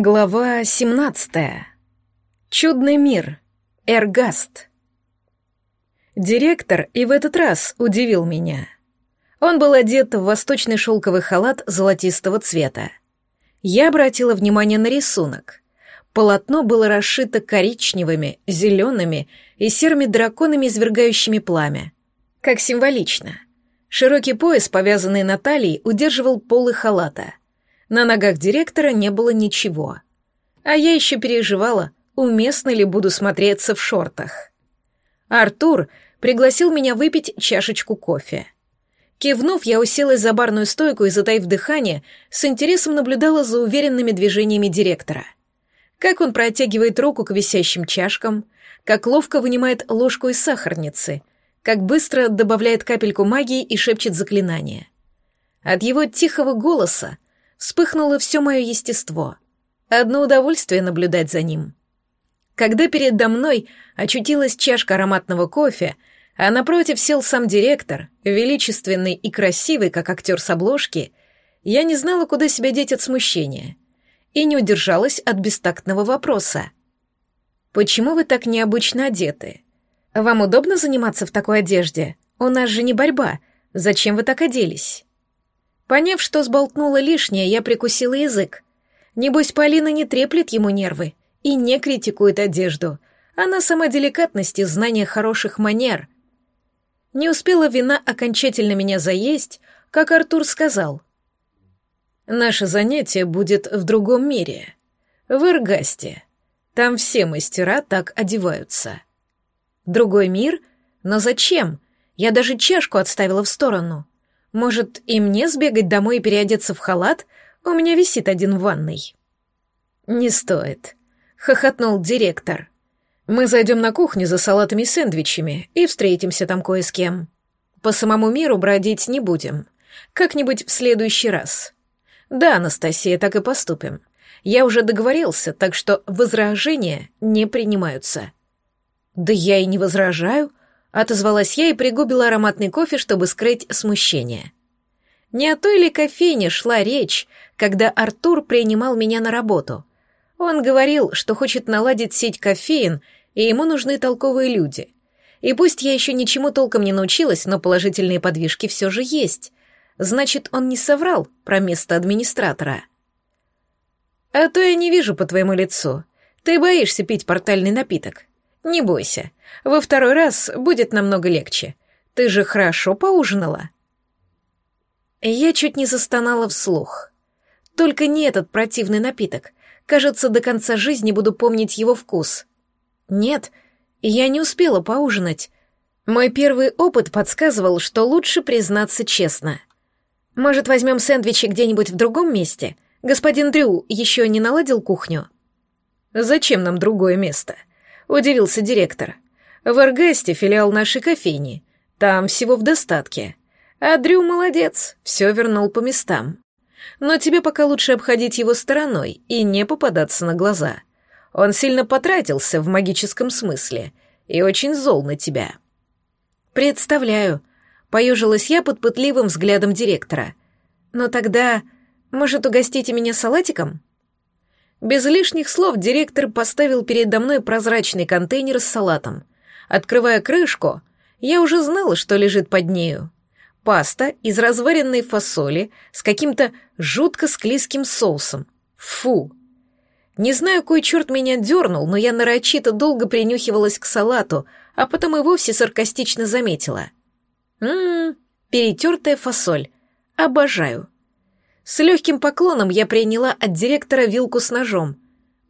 Глава 17. Чудный мир. Эргаст. Директор и в этот раз удивил меня. Он был одет в восточный шелковый халат золотистого цвета. Я обратила внимание на рисунок. Полотно было расшито коричневыми, зелеными и серыми драконами, извергающими пламя. Как символично. Широкий пояс, повязанный на талии, удерживал полы халата — на ногах директора не было ничего. А я еще переживала, уместно ли буду смотреться в шортах. Артур пригласил меня выпить чашечку кофе. Кивнув, я уселась за барную стойку и, затаив дыхание, с интересом наблюдала за уверенными движениями директора. Как он протягивает руку к висящим чашкам, как ловко вынимает ложку из сахарницы, как быстро добавляет капельку магии и шепчет заклинание. От его тихого голоса вспыхнуло все мое естество. Одно удовольствие наблюдать за ним. Когда передо мной очутилась чашка ароматного кофе, а напротив сел сам директор, величественный и красивый, как актер с обложки, я не знала, куда себя деть от смущения, и не удержалась от бестактного вопроса. «Почему вы так необычно одеты? Вам удобно заниматься в такой одежде? У нас же не борьба. Зачем вы так оделись?» Поняв, что сболтнула лишнее, я прикусила язык. Небось, Полина не треплет ему нервы и не критикует одежду. Она сама деликатность и знание хороших манер. Не успела вина окончательно меня заесть, как Артур сказал. «Наше занятие будет в другом мире. В Иргасте. Там все мастера так одеваются». «Другой мир? Но зачем? Я даже чашку отставила в сторону». Может, и мне сбегать домой и переодеться в халат? У меня висит один в ванной». «Не стоит», — хохотнул директор. «Мы зайдем на кухню за салатами и сэндвичами и встретимся там кое с кем. По самому миру бродить не будем. Как-нибудь в следующий раз. Да, Анастасия, так и поступим. Я уже договорился, так что возражения не принимаются». «Да я и не возражаю», Отозвалась я и пригубила ароматный кофе, чтобы скрыть смущение. Не о той ли кофейне шла речь, когда Артур принимал меня на работу. Он говорил, что хочет наладить сеть кофеин, и ему нужны толковые люди. И пусть я еще ничему толком не научилась, но положительные подвижки все же есть. Значит, он не соврал про место администратора. А то я не вижу по твоему лицу. Ты боишься пить портальный напиток. Не бойся, во второй раз будет намного легче. Ты же хорошо поужинала. Я чуть не застонала вслух. Только не этот противный напиток. Кажется, до конца жизни буду помнить его вкус. Нет, я не успела поужинать. Мой первый опыт подсказывал, что лучше признаться честно. Может, возьмем сэндвичи где-нибудь в другом месте? Господин Дрю еще не наладил кухню? Зачем нам другое место? Удивился директор. В Эргасте филиал нашей кофейни. Там всего в достатке. А Дрю молодец, все вернул по местам. Но тебе пока лучше обходить его стороной и не попадаться на глаза. Он сильно потратился в магическом смысле и очень зол на тебя. Представляю, поежилась я под пытливым взглядом директора. Но тогда, может, угостите меня салатиком? Без лишних слов директор поставил передо мной прозрачный контейнер с салатом. Открывая крышку, я уже знала, что лежит под нею. Паста из разваренной фасоли с каким-то жутко склизким соусом. Фу! Не знаю, кой черт меня дернул, но я нарочито долго принюхивалась к салату, а потом и вовсе саркастично заметила. Ммм, перетертая фасоль. Обожаю. С легким поклоном я приняла от директора вилку с ножом.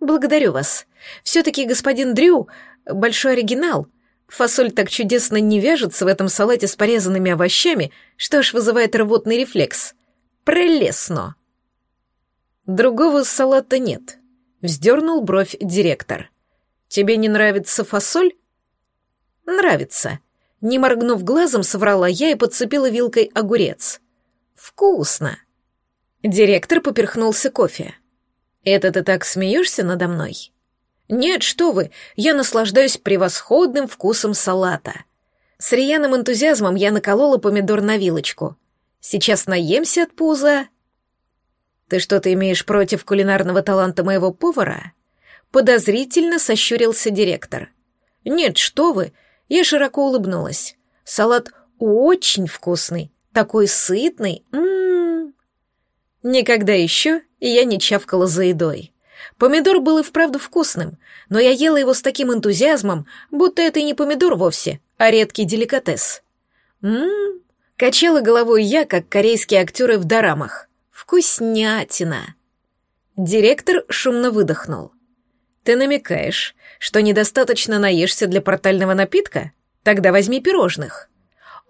«Благодарю вас. Все-таки господин Дрю — большой оригинал. Фасоль так чудесно не вяжется в этом салате с порезанными овощами, что аж вызывает рвотный рефлекс. Прелестно!» «Другого салата нет», — вздернул бровь директор. «Тебе не нравится фасоль?» «Нравится». Не моргнув глазом, соврала я и подцепила вилкой огурец. «Вкусно!» Директор поперхнулся кофе. «Это ты так смеешься надо мной?» «Нет, что вы, я наслаждаюсь превосходным вкусом салата». С рьяным энтузиазмом я наколола помидор на вилочку. «Сейчас наемся от пуза». Ты что-то имеешь против кулинарного таланта моего повара? Подозрительно сощурился директор. Нет, что вы, я широко улыбнулась. Салат очень вкусный, такой сытный. М-м-м. Никогда еще я не чавкала за едой. Помидор был и вправду вкусным, но я ела его с таким энтузиазмом, будто это и не помидор вовсе, а редкий деликатес. Ммм, качала головой я, как корейские актеры в дорамах. Вкуснятина. Директор шумно выдохнул. Ты намекаешь, что недостаточно наешься для портального напитка? Тогда возьми пирожных.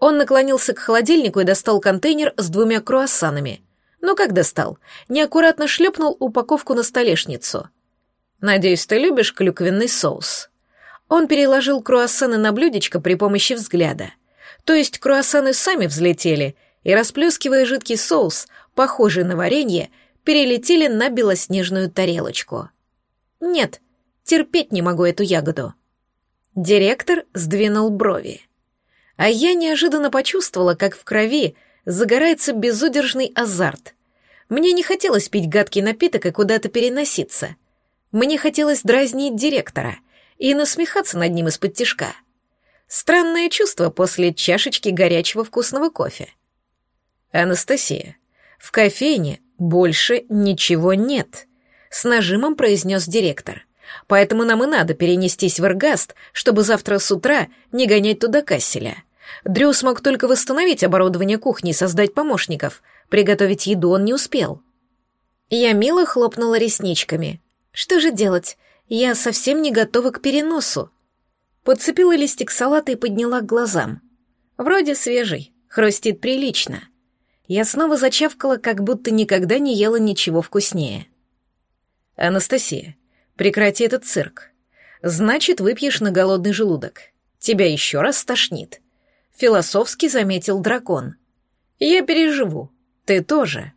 Он наклонился к холодильнику и достал контейнер с двумя круассанами. Но как достал? Неаккуратно шлепнул упаковку на столешницу. «Надеюсь, ты любишь клюквенный соус?» Он переложил круассаны на блюдечко при помощи взгляда. То есть круассаны сами взлетели и, расплескивая жидкий соус, похожий на варенье, перелетели на белоснежную тарелочку. «Нет, терпеть не могу эту ягоду». Директор сдвинул брови. А я неожиданно почувствовала, как в крови загорается безудержный азарт. Мне не хотелось пить гадкий напиток и куда-то переноситься. Мне хотелось дразнить директора и насмехаться над ним из-под тишка. Странное чувство после чашечки горячего вкусного кофе. «Анастасия, в кофейне больше ничего нет», — с нажимом произнес директор. «Поэтому нам и надо перенестись в Эргаст, чтобы завтра с утра не гонять туда касселя». Дрю смог только восстановить оборудование кухни и создать помощников. Приготовить еду он не успел. Я мило хлопнула ресничками. Что же делать? Я совсем не готова к переносу. Подцепила листик салата и подняла к глазам. Вроде свежий, хрустит прилично. Я снова зачавкала, как будто никогда не ела ничего вкуснее. «Анастасия, прекрати этот цирк. Значит, выпьешь на голодный желудок. Тебя еще раз стошнит философски заметил дракон. Я переживу. Ты тоже.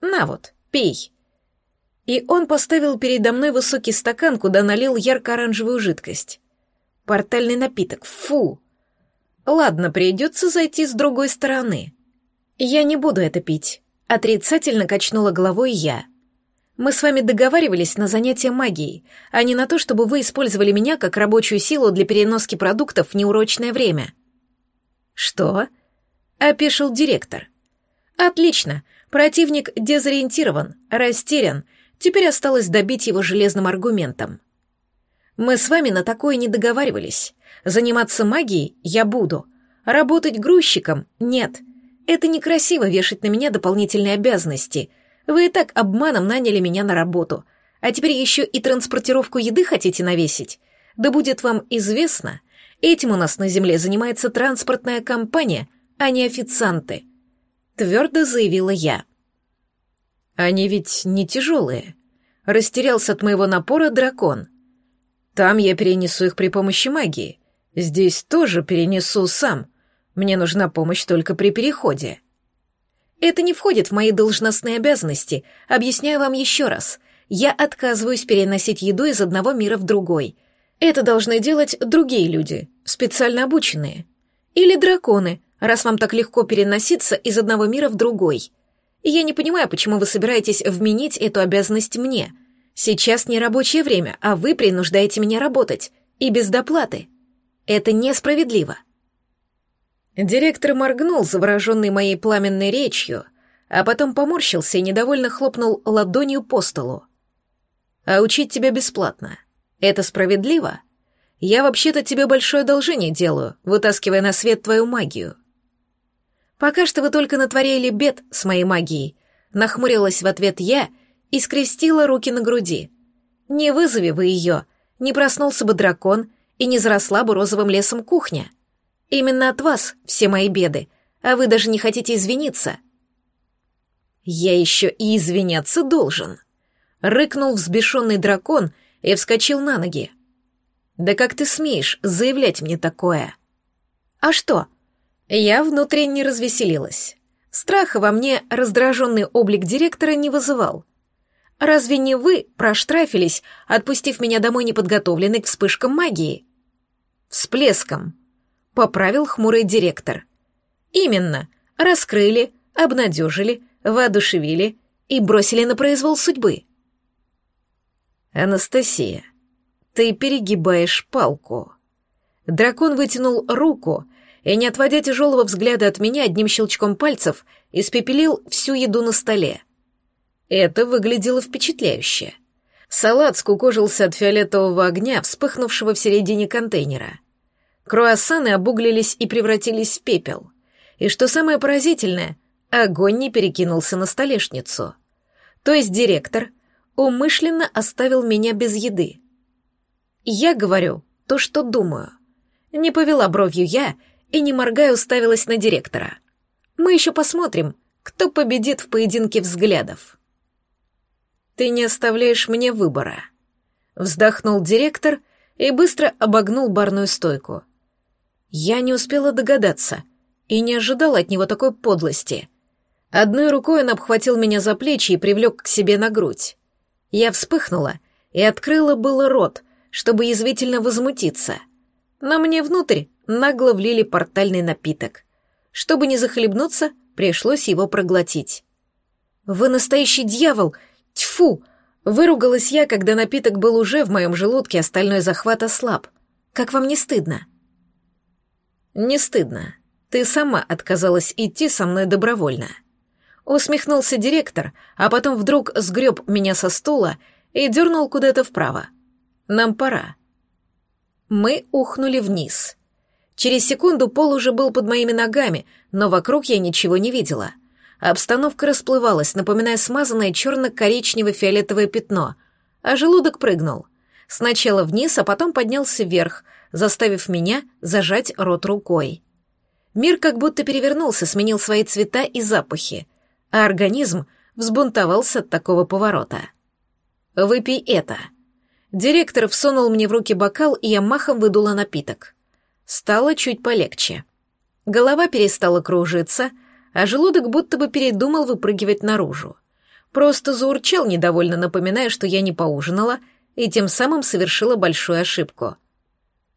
На вот, пей. И он поставил передо мной высокий стакан, куда налил ярко-оранжевую жидкость. Портальный напиток. Фу. Ладно, придется зайти с другой стороны. Я не буду это пить. Отрицательно качнула головой я. Мы с вами договаривались на занятия магией, а не на то, чтобы вы использовали меня как рабочую силу для переноски продуктов в неурочное время. «Что?» — опешил директор. «Отлично. Противник дезориентирован, растерян. Теперь осталось добить его железным аргументом. Мы с вами на такое не договаривались. Заниматься магией я буду. Работать грузчиком — нет. Это некрасиво вешать на меня дополнительные обязанности. Вы и так обманом наняли меня на работу. А теперь еще и транспортировку еды хотите навесить? Да будет вам известно, Этим у нас на земле занимается транспортная компания, а не официанты», — твердо заявила я. «Они ведь не тяжелые», — растерялся от моего напора дракон. «Там я перенесу их при помощи магии. Здесь тоже перенесу сам. Мне нужна помощь только при переходе». «Это не входит в мои должностные обязанности. Объясняю вам еще раз. Я отказываюсь переносить еду из одного мира в другой. Это должны делать другие люди, специально обученные. Или драконы, раз вам так легко переноситься из одного мира в другой. И я не понимаю, почему вы собираетесь вменить эту обязанность мне. Сейчас не рабочее время, а вы принуждаете меня работать. И без доплаты. Это несправедливо. Директор моргнул, завороженный моей пламенной речью, а потом поморщился и недовольно хлопнул ладонью по столу. «А учить тебя бесплатно. Это справедливо? Я вообще-то тебе большое одолжение делаю, вытаскивая на свет твою магию. Пока что вы только натворили бед с моей магией. Нахмурилась в ответ я и скрестила руки на груди. Не вызови вы ее, не проснулся бы дракон и не заросла бы розовым лесом кухня. Именно от вас все мои беды, а вы даже не хотите извиниться. Я еще и извиняться должен. Рыкнул взбешенный дракон — и вскочил на ноги. «Да как ты смеешь заявлять мне такое?» «А что?» Я внутренне развеселилась. Страха во мне раздраженный облик директора не вызывал. «Разве не вы проштрафились, отпустив меня домой неподготовленной к вспышкам магии?» «Всплеском», — поправил хмурый директор. «Именно. Раскрыли, обнадежили, воодушевили и бросили на произвол судьбы. Анастасия, ты перегибаешь палку. Дракон вытянул руку и, не отводя тяжелого взгляда от меня, одним щелчком пальцев испепелил всю еду на столе. Это выглядело впечатляюще. Салат скукожился от фиолетового огня, вспыхнувшего в середине контейнера. Круассаны обуглились и превратились в пепел. И что самое поразительное, огонь не перекинулся на столешницу. То есть директор умышленно оставил меня без еды. Я говорю то, что думаю. Не повела бровью я и, не моргая, уставилась на директора. Мы еще посмотрим, кто победит в поединке взглядов. «Ты не оставляешь мне выбора», — вздохнул директор и быстро обогнул барную стойку. Я не успела догадаться и не ожидала от него такой подлости. Одной рукой он обхватил меня за плечи и привлек к себе на грудь. Я вспыхнула и открыла было рот, чтобы язвительно возмутиться. Но мне внутрь нагло влили портальный напиток. Чтобы не захлебнуться, пришлось его проглотить. «Вы настоящий дьявол!» Тьфу! Выругалась я, когда напиток был уже в моем желудке, остальной захват ослаб. Как вам не стыдно? Не стыдно. Ты сама отказалась идти со мной добровольно. Усмехнулся директор, а потом вдруг сгреб меня со стула и дернул куда-то вправо. Нам пора. Мы ухнули вниз. Через секунду пол уже был под моими ногами, но вокруг я ничего не видела — Обстановка расплывалась, напоминая смазанное черно-коричнево-фиолетовое пятно, а желудок прыгнул. Сначала вниз, а потом поднялся вверх, заставив меня зажать рот рукой. Мир как будто перевернулся, сменил свои цвета и запахи, а организм взбунтовался от такого поворота. «Выпей это». Директор всунул мне в руки бокал, и я махом выдула напиток. Стало чуть полегче. Голова перестала кружиться — а желудок будто бы передумал выпрыгивать наружу. Просто заурчал недовольно, напоминая, что я не поужинала, и тем самым совершила большую ошибку.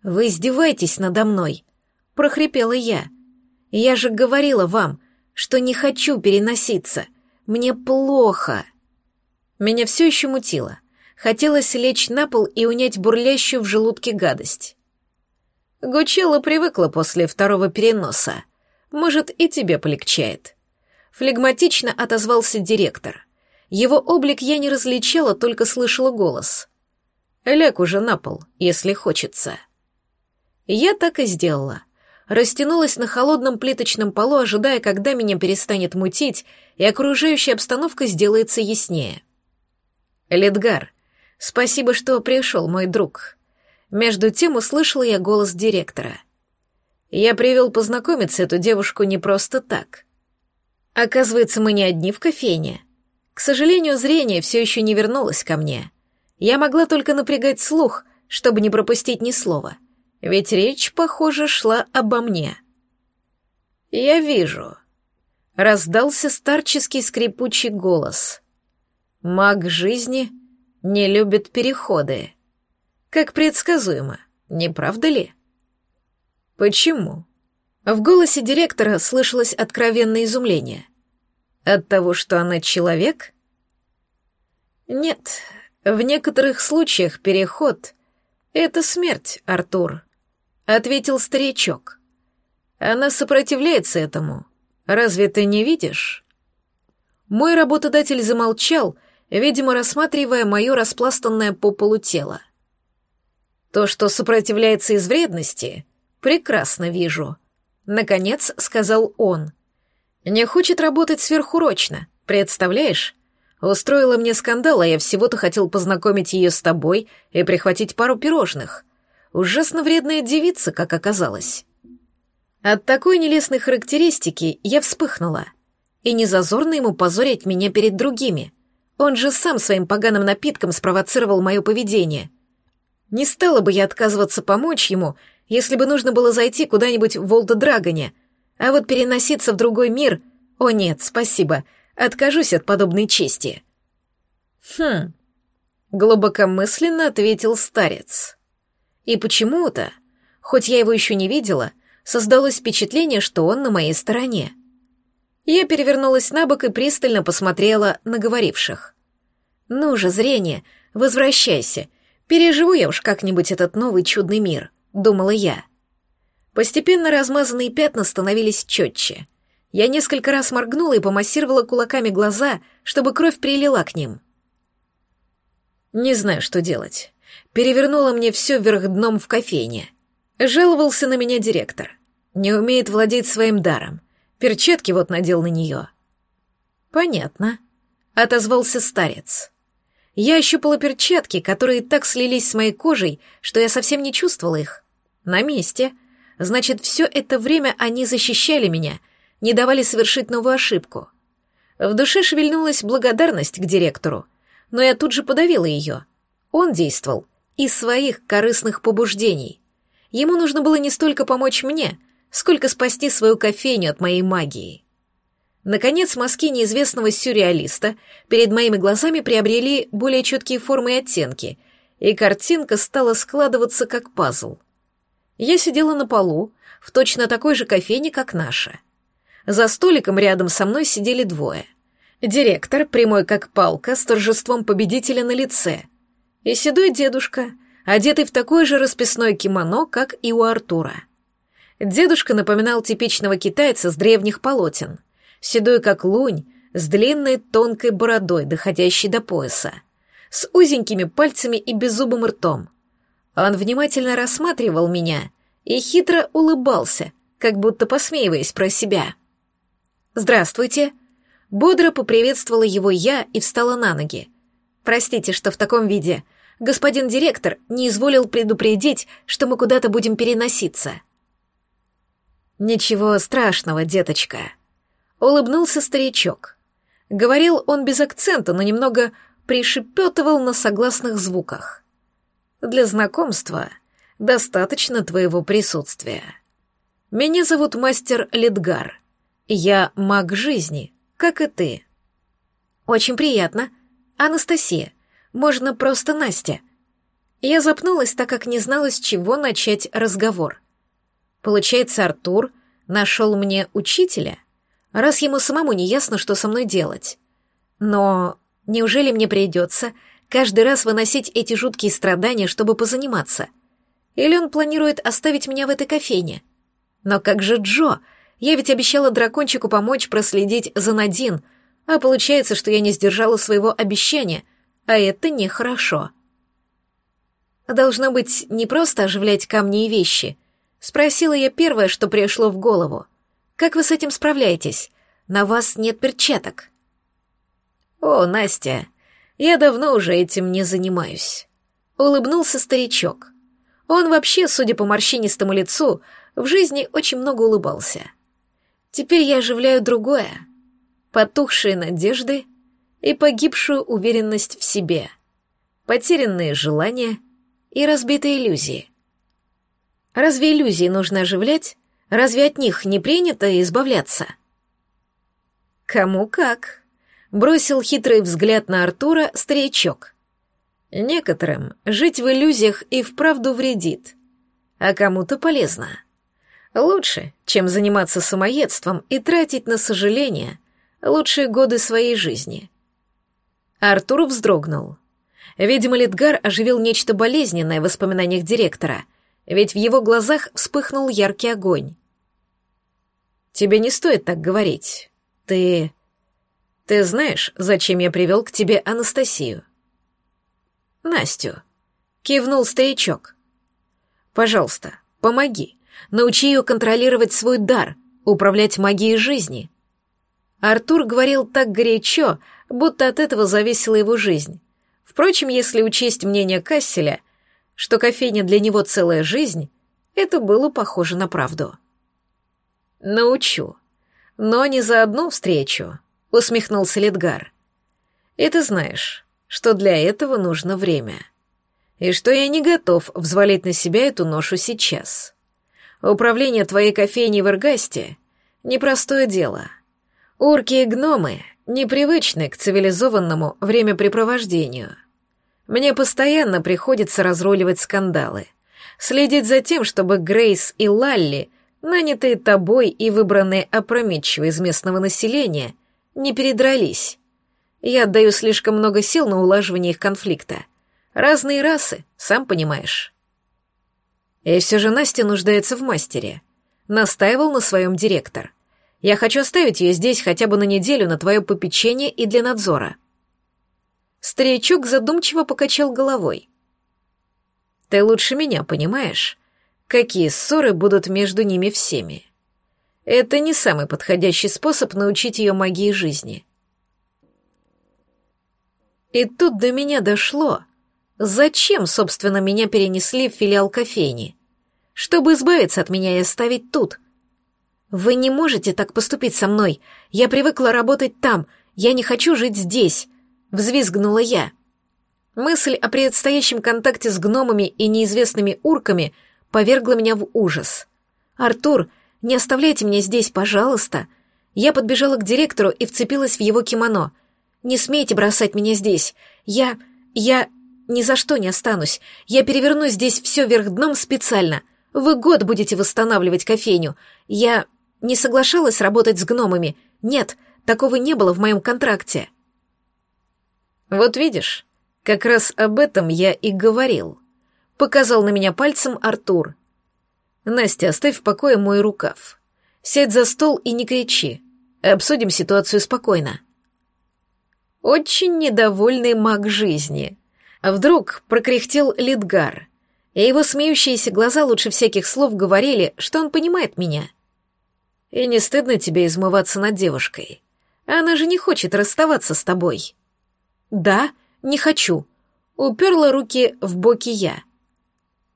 «Вы издеваетесь надо мной», — прохрипела я. «Я же говорила вам, что не хочу переноситься. Мне плохо». Меня все еще мутило. Хотелось лечь на пол и унять бурлящую в желудке гадость. Гучела привыкла после второго переноса — может, и тебе полегчает. Флегматично отозвался директор. Его облик я не различала, только слышала голос. Ляг уже на пол, если хочется. Я так и сделала. Растянулась на холодном плиточном полу, ожидая, когда меня перестанет мутить, и окружающая обстановка сделается яснее. Ледгар, спасибо, что пришел, мой друг. Между тем услышала я голос директора — я привел познакомиться эту девушку не просто так. Оказывается, мы не одни в кофейне. К сожалению, зрение все еще не вернулось ко мне. Я могла только напрягать слух, чтобы не пропустить ни слова. Ведь речь, похоже, шла обо мне. «Я вижу», — раздался старческий скрипучий голос. «Маг жизни не любит переходы. Как предсказуемо, не правда ли?» «Почему?» В голосе директора слышалось откровенное изумление. «От того, что она человек?» «Нет, в некоторых случаях переход — это смерть, Артур», — ответил старичок. «Она сопротивляется этому. Разве ты не видишь?» Мой работодатель замолчал, видимо, рассматривая мое распластанное по полу тело. То, что сопротивляется из вредности, «Прекрасно вижу», — наконец сказал он. «Не хочет работать сверхурочно, представляешь? Устроила мне скандал, а я всего-то хотел познакомить ее с тобой и прихватить пару пирожных. Ужасно вредная девица, как оказалось». От такой нелестной характеристики я вспыхнула. И не зазорно ему позорить меня перед другими. Он же сам своим поганым напитком спровоцировал мое поведение. Не стала бы я отказываться помочь ему, если бы нужно было зайти куда-нибудь в Волда-Драгоне, а вот переноситься в другой мир... О нет, спасибо, откажусь от подобной чести. Хм, глубокомысленно ответил старец. И почему-то, хоть я его еще не видела, создалось впечатление, что он на моей стороне. Я перевернулась на бок и пристально посмотрела на говоривших. «Ну же, зрение, возвращайся. Переживу я уж как-нибудь этот новый чудный мир», — думала я. Постепенно размазанные пятна становились четче. Я несколько раз моргнула и помассировала кулаками глаза, чтобы кровь прилила к ним. Не знаю, что делать. Перевернула мне все вверх дном в кофейне. Жаловался на меня директор. Не умеет владеть своим даром. Перчатки вот надел на нее. Понятно. Отозвался старец. Я ощупала перчатки, которые так слились с моей кожей, что я совсем не чувствовала их. На месте. Значит, все это время они защищали меня, не давали совершить новую ошибку. В душе шевельнулась благодарность к директору, но я тут же подавила ее. Он действовал из своих корыстных побуждений. Ему нужно было не столько помочь мне, сколько спасти свою кофейню от моей магии. Наконец, мазки неизвестного сюрреалиста перед моими глазами приобрели более четкие формы и оттенки, и картинка стала складываться как пазл. Я сидела на полу, в точно такой же кофейне, как наша. За столиком рядом со мной сидели двое. Директор, прямой как палка, с торжеством победителя на лице, и седой дедушка, одетый в такое же расписное кимоно, как и у Артура. Дедушка напоминал типичного китайца с древних полотен, седой как лунь, с длинной тонкой бородой, доходящей до пояса, с узенькими пальцами и беззубым ртом. Он внимательно рассматривал меня и хитро улыбался, как будто посмеиваясь про себя. «Здравствуйте!» Бодро поприветствовала его я и встала на ноги. «Простите, что в таком виде. Господин директор не изволил предупредить, что мы куда-то будем переноситься». «Ничего страшного, деточка», — улыбнулся старичок. Говорил он без акцента, но немного пришепетывал на согласных звуках. «Для знакомства достаточно твоего присутствия. Меня зовут мастер Ледгар. Я маг жизни, как и ты». «Очень приятно. Анастасия. Можно просто Настя». Я запнулась, так как не знала, с чего начать разговор — Получается, Артур нашел мне учителя, раз ему самому не ясно, что со мной делать. Но неужели мне придется каждый раз выносить эти жуткие страдания, чтобы позаниматься? Или он планирует оставить меня в этой кофейне? Но как же Джо? Я ведь обещала дракончику помочь проследить за Надин, а получается, что я не сдержала своего обещания, а это нехорошо. Должно быть не просто оживлять камни и вещи — Спросила я первое, что пришло в голову. «Как вы с этим справляетесь? На вас нет перчаток». «О, Настя, я давно уже этим не занимаюсь», — улыбнулся старичок. Он вообще, судя по морщинистому лицу, в жизни очень много улыбался. Теперь я оживляю другое. Потухшие надежды и погибшую уверенность в себе, потерянные желания и разбитые иллюзии — Разве иллюзии нужно оживлять? Разве от них не принято избавляться? Кому как? Бросил хитрый взгляд на Артура старичок. Некоторым жить в иллюзиях и вправду вредит, а кому-то полезно. Лучше, чем заниматься самоедством и тратить на сожаление лучшие годы своей жизни. Артур вздрогнул. Видимо, Литгар оживил нечто болезненное в воспоминаниях директора — ведь в его глазах вспыхнул яркий огонь. «Тебе не стоит так говорить. Ты... Ты знаешь, зачем я привел к тебе Анастасию?» «Настю», — кивнул старичок. «Пожалуйста, помоги. Научи ее контролировать свой дар, управлять магией жизни». Артур говорил так горячо, будто от этого зависела его жизнь. Впрочем, если учесть мнение Касселя, что кофейня для него целая жизнь, это было похоже на правду. «Научу. Но не за одну встречу», — усмехнулся Ледгар. «И ты знаешь, что для этого нужно время. И что я не готов взвалить на себя эту ношу сейчас. Управление твоей кофейней в Эргасте — непростое дело. Урки и гномы непривычны к цивилизованному времяпрепровождению». Мне постоянно приходится разруливать скандалы, следить за тем, чтобы Грейс и Лалли нанятые тобой и выбранные опрометчиво из местного населения, не передрались. Я отдаю слишком много сил на улаживание их конфликта. Разные расы, сам понимаешь. И все же Настя нуждается в мастере. Настаивал на своем директор. Я хочу оставить ее здесь хотя бы на неделю на твое попечение и для надзора. Старичок задумчиво покачал головой. Ты лучше меня понимаешь, какие ссоры будут между ними всеми. Это не самый подходящий способ научить ее магии жизни. И тут до меня дошло, зачем, собственно, меня перенесли в филиал кофейни. Чтобы избавиться от меня и оставить тут. Вы не можете так поступить со мной. Я привыкла работать там. Я не хочу жить здесь. Взвизгнула я. Мысль о предстоящем контакте с гномами и неизвестными урками повергла меня в ужас. «Артур, не оставляйте меня здесь, пожалуйста!» Я подбежала к директору и вцепилась в его кимоно. «Не смейте бросать меня здесь! Я... я... ни за что не останусь! Я переверну здесь все вверх дном специально! Вы год будете восстанавливать кофейню! Я... не соглашалась работать с гномами! Нет, такого не было в моем контракте!» «Вот видишь, как раз об этом я и говорил. Показал на меня пальцем Артур. Настя, оставь в покое мой рукав. Сядь за стол и не кричи. Обсудим ситуацию спокойно. Очень недовольный маг жизни. А вдруг прокряхтел Лидгар, и его смеющиеся глаза лучше всяких слов говорили, что он понимает меня. И не стыдно тебе измываться над девушкой. Она же не хочет расставаться с тобой. Да, — не хочу. Уперла руки в боки я.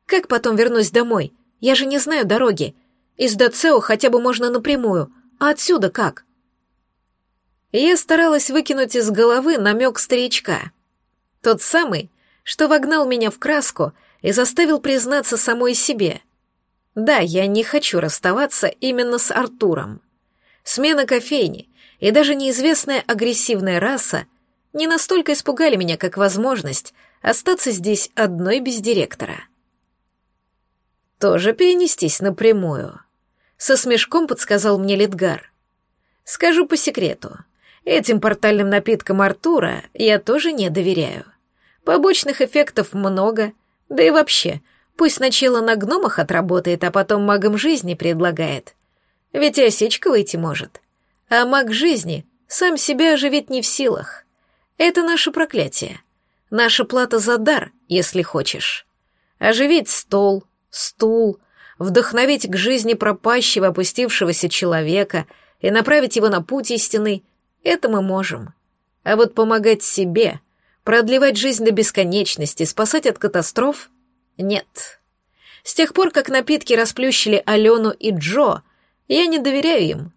Как потом вернусь домой? Я же не знаю дороги. Из Дацео хотя бы можно напрямую, а отсюда как? Я старалась выкинуть из головы намек старичка. Тот самый, что вогнал меня в краску и заставил признаться самой себе. Да, я не хочу расставаться именно с Артуром. Смена кофейни и даже неизвестная агрессивная раса не настолько испугали меня, как возможность остаться здесь одной без директора. Тоже перенестись напрямую. Со смешком подсказал мне Литгар. Скажу по секрету, этим портальным напиткам Артура я тоже не доверяю. Побочных эффектов много, да и вообще, пусть сначала на гномах отработает, а потом магом жизни предлагает. Ведь и осечка выйти может. А маг жизни сам себя оживить не в силах. Это наше проклятие. Наша плата за дар, если хочешь. Оживить стол, стул, вдохновить к жизни пропащего, опустившегося человека и направить его на путь истинный — это мы можем. А вот помогать себе, продлевать жизнь до бесконечности, спасать от катастроф — нет. С тех пор, как напитки расплющили Алену и Джо, я не доверяю им.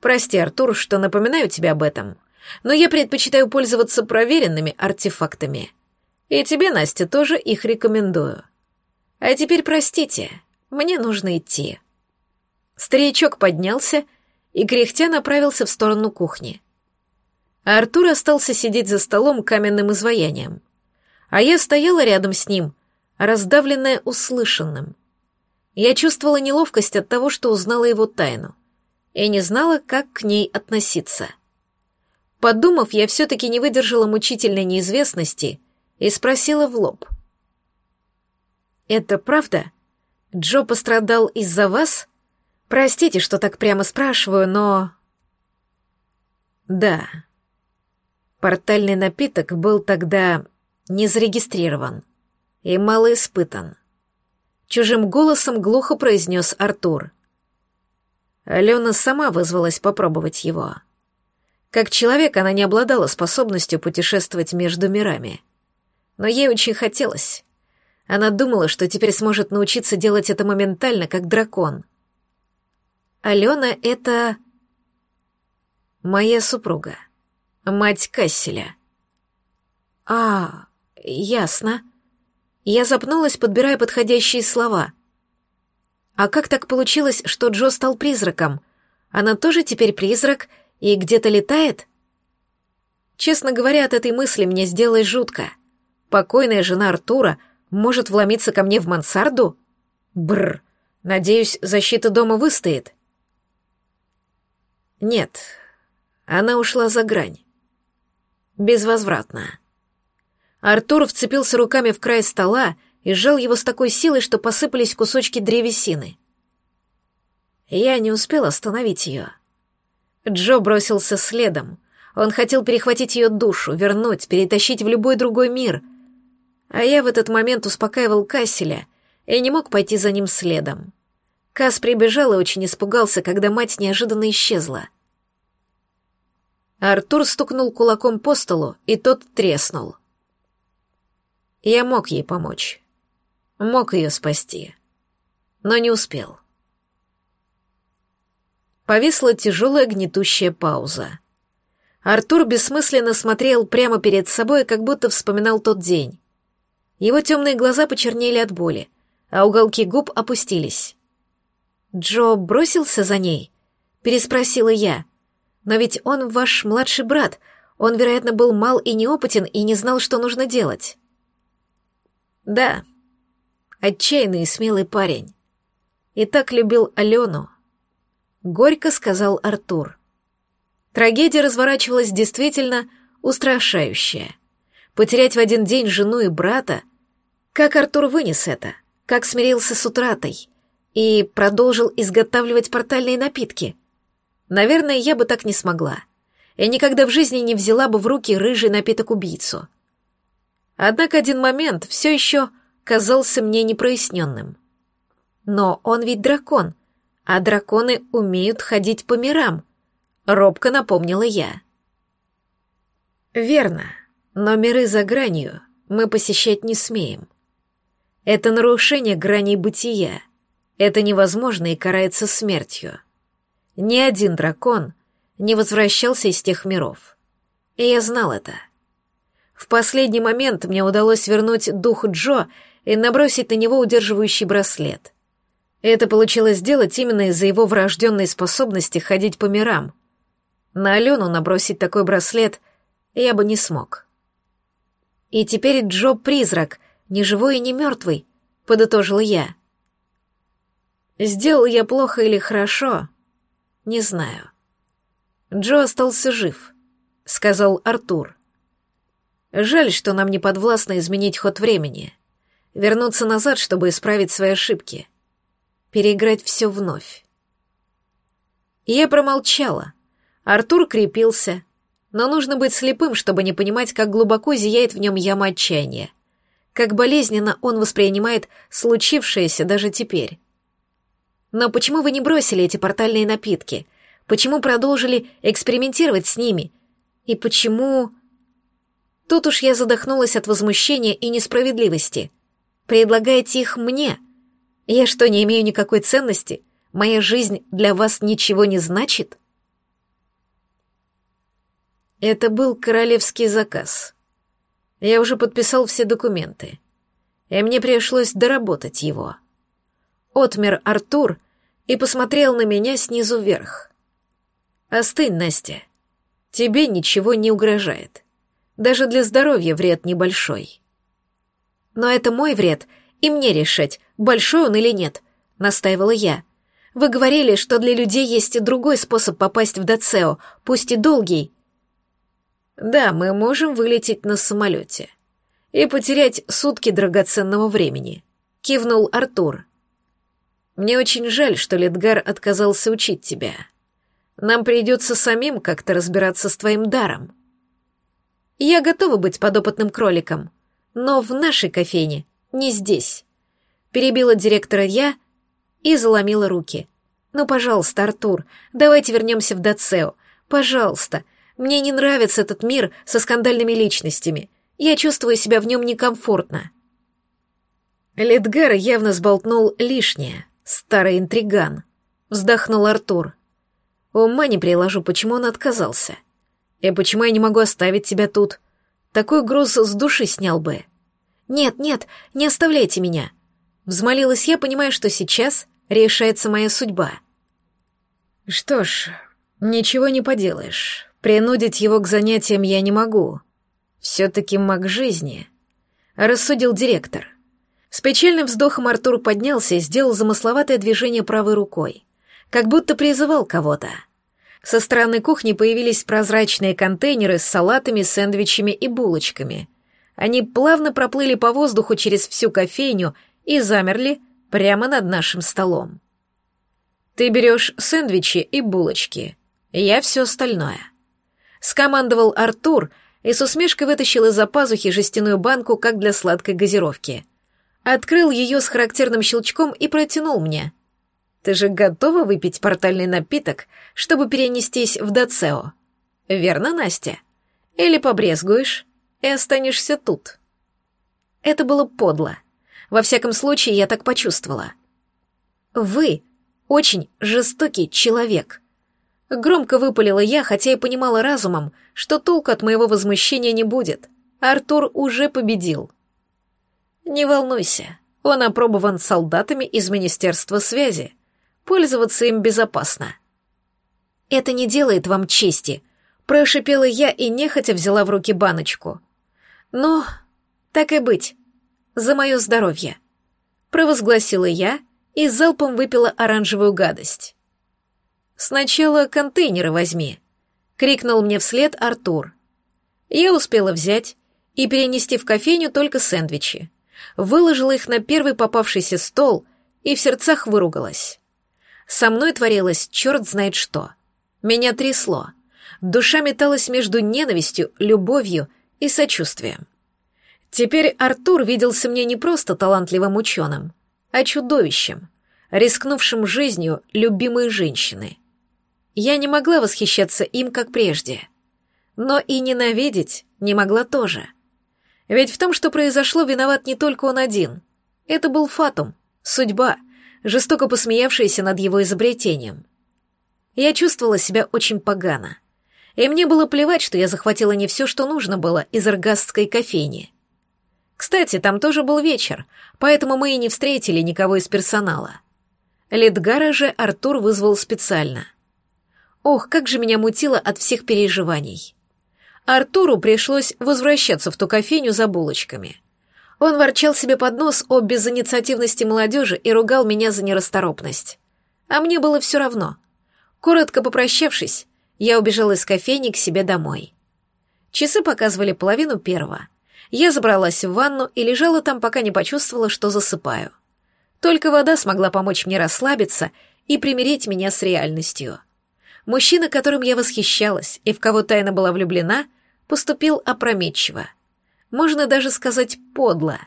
Прости, Артур, что напоминаю тебе об этом но я предпочитаю пользоваться проверенными артефактами. И тебе, Настя, тоже их рекомендую. А теперь простите, мне нужно идти. Старичок поднялся и кряхтя направился в сторону кухни. Артур остался сидеть за столом каменным изваянием. А я стояла рядом с ним, раздавленная услышанным. Я чувствовала неловкость от того, что узнала его тайну, и не знала, как к ней относиться. Подумав, я все-таки не выдержала мучительной неизвестности и спросила в лоб. «Это правда? Джо пострадал из-за вас? Простите, что так прямо спрашиваю, но...» «Да. Портальный напиток был тогда не зарегистрирован и мало испытан. Чужим голосом глухо произнес Артур. Алена сама вызвалась попробовать его». Как человек она не обладала способностью путешествовать между мирами. Но ей очень хотелось. Она думала, что теперь сможет научиться делать это моментально, как дракон. Алена — это... Моя супруга. Мать Касселя. А, ясно. Я запнулась, подбирая подходящие слова. А как так получилось, что Джо стал призраком? Она тоже теперь призрак — и где-то летает? Честно говоря, от этой мысли мне сделалось жутко. Покойная жена Артура может вломиться ко мне в мансарду? Бррр, Надеюсь, защита дома выстоит?» «Нет, она ушла за грань. Безвозвратно». Артур вцепился руками в край стола и сжал его с такой силой, что посыпались кусочки древесины. Я не успел остановить ее. Джо бросился следом. Он хотел перехватить ее душу, вернуть, перетащить в любой другой мир. А я в этот момент успокаивал Касселя и не мог пойти за ним следом. Кас прибежал и очень испугался, когда мать неожиданно исчезла. Артур стукнул кулаком по столу, и тот треснул. Я мог ей помочь. Мог ее спасти. Но не успел. Повисла тяжелая гнетущая пауза. Артур бессмысленно смотрел прямо перед собой, как будто вспоминал тот день. Его темные глаза почернели от боли, а уголки губ опустились. «Джо бросился за ней?» — переспросила я. «Но ведь он ваш младший брат. Он, вероятно, был мал и неопытен и не знал, что нужно делать». «Да, отчаянный и смелый парень. И так любил Алену, горько сказал Артур. Трагедия разворачивалась действительно устрашающая. Потерять в один день жену и брата? Как Артур вынес это? Как смирился с утратой? И продолжил изготавливать портальные напитки? Наверное, я бы так не смогла. Я никогда в жизни не взяла бы в руки рыжий напиток-убийцу. Однако один момент все еще казался мне непроясненным. Но он ведь дракон, а драконы умеют ходить по мирам, робко напомнила я. Верно, но миры за гранью мы посещать не смеем. Это нарушение граней бытия. Это невозможно и карается смертью. Ни один дракон не возвращался из тех миров. И я знал это. В последний момент мне удалось вернуть дух Джо и набросить на него удерживающий браслет. Это получилось сделать именно из-за его врожденной способности ходить по мирам. На Алену набросить такой браслет я бы не смог. И теперь Джо призрак, ни живой и не мертвый, подытожила я. Сделал я плохо или хорошо, не знаю. Джо остался жив, сказал Артур. Жаль, что нам не подвластно изменить ход времени, вернуться назад, чтобы исправить свои ошибки переиграть все вновь. Я промолчала. Артур крепился, но нужно быть слепым, чтобы не понимать, как глубоко зияет в нем яма отчаяния, как болезненно он воспринимает случившееся даже теперь. Но почему вы не бросили эти портальные напитки? Почему продолжили экспериментировать с ними? И почему... Тут уж я задохнулась от возмущения и несправедливости. Предлагаете их мне — я что, не имею никакой ценности? Моя жизнь для вас ничего не значит? Это был королевский заказ. Я уже подписал все документы, и мне пришлось доработать его. Отмер Артур и посмотрел на меня снизу вверх. «Остынь, Настя. Тебе ничего не угрожает. Даже для здоровья вред небольшой». «Но это мой вред, и мне решать, большой он или нет», — настаивала я. «Вы говорили, что для людей есть и другой способ попасть в Дацео, пусть и долгий». «Да, мы можем вылететь на самолете и потерять сутки драгоценного времени», — кивнул Артур. «Мне очень жаль, что Ледгар отказался учить тебя. Нам придется самим как-то разбираться с твоим даром». «Я готова быть подопытным кроликом, но в нашей кофейне не здесь. Перебила директора я и заломила руки. Ну, пожалуйста, Артур, давайте вернемся в Дацео. Пожалуйста. Мне не нравится этот мир со скандальными личностями. Я чувствую себя в нем некомфортно. Ледгар явно сболтнул лишнее. Старый интриган. Вздохнул Артур. Ума не приложу, почему он отказался. И почему я не могу оставить тебя тут? Такой груз с души снял бы. «Нет, нет, не оставляйте меня!» Взмолилась я, понимая, что сейчас решается моя судьба. «Что ж, ничего не поделаешь. Принудить его к занятиям я не могу. Все-таки маг жизни», — рассудил директор. С печальным вздохом Артур поднялся и сделал замысловатое движение правой рукой, как будто призывал кого-то. Со стороны кухни появились прозрачные контейнеры с салатами, сэндвичами и булочками. Они плавно проплыли по воздуху через всю кофейню и замерли прямо над нашим столом. «Ты берешь сэндвичи и булочки, я все остальное», — скомандовал Артур и с усмешкой вытащил из-за пазухи жестяную банку, как для сладкой газировки. Открыл ее с характерным щелчком и протянул мне. «Ты же готова выпить портальный напиток, чтобы перенестись в Дацео? Верно, Настя? Или побрезгуешь и останешься тут?» Это было подло. Во всяком случае, я так почувствовала. «Вы очень жестокий человек», Громко выпалила я, хотя и понимала разумом, что толку от моего возмущения не будет. Артур уже победил. Не волнуйся, он опробован солдатами из Министерства связи. Пользоваться им безопасно. Это не делает вам чести, прошипела я и нехотя взяла в руки баночку. Но, так и быть, за мое здоровье. Провозгласила я и залпом выпила оранжевую гадость. «Сначала контейнеры возьми», — крикнул мне вслед Артур. Я успела взять и перенести в кофейню только сэндвичи. Выложила их на первый попавшийся стол и в сердцах выругалась. Со мной творилось черт знает что. Меня трясло. Душа металась между ненавистью, любовью и сочувствием. Теперь Артур виделся мне не просто талантливым ученым, а чудовищем, рискнувшим жизнью любимой женщины. Я не могла восхищаться им, как прежде. Но и ненавидеть не могла тоже. Ведь в том, что произошло, виноват не только он один. Это был фатум, судьба, жестоко посмеявшаяся над его изобретением. Я чувствовала себя очень погано. И мне было плевать, что я захватила не все, что нужно было из аргастской кофейни. Кстати, там тоже был вечер, поэтому мы и не встретили никого из персонала. Литгара же Артур вызвал специально — Ох, как же меня мутило от всех переживаний. Артуру пришлось возвращаться в ту кофейню за булочками. Он ворчал себе под нос о безинициативности молодежи и ругал меня за нерасторопность. А мне было все равно. Коротко попрощавшись, я убежала из кофейни к себе домой. Часы показывали половину первого. Я забралась в ванну и лежала там, пока не почувствовала, что засыпаю. Только вода смогла помочь мне расслабиться и примирить меня с реальностью. Мужчина, которым я восхищалась и в кого тайно была влюблена, поступил опрометчиво. Можно даже сказать подло.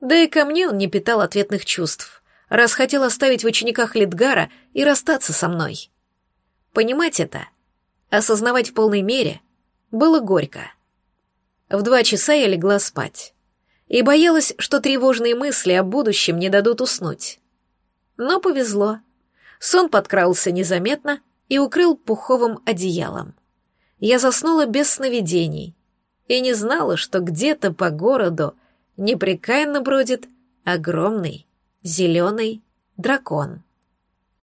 Да и ко мне он не питал ответных чувств, раз хотел оставить в учениках Литгара и расстаться со мной. Понимать это, осознавать в полной мере, было горько. В два часа я легла спать и боялась, что тревожные мысли о будущем не дадут уснуть. Но повезло. Сон подкрался незаметно, и укрыл пуховым одеялом. Я заснула без сновидений и не знала, что где-то по городу непрекаянно бродит огромный зеленый дракон.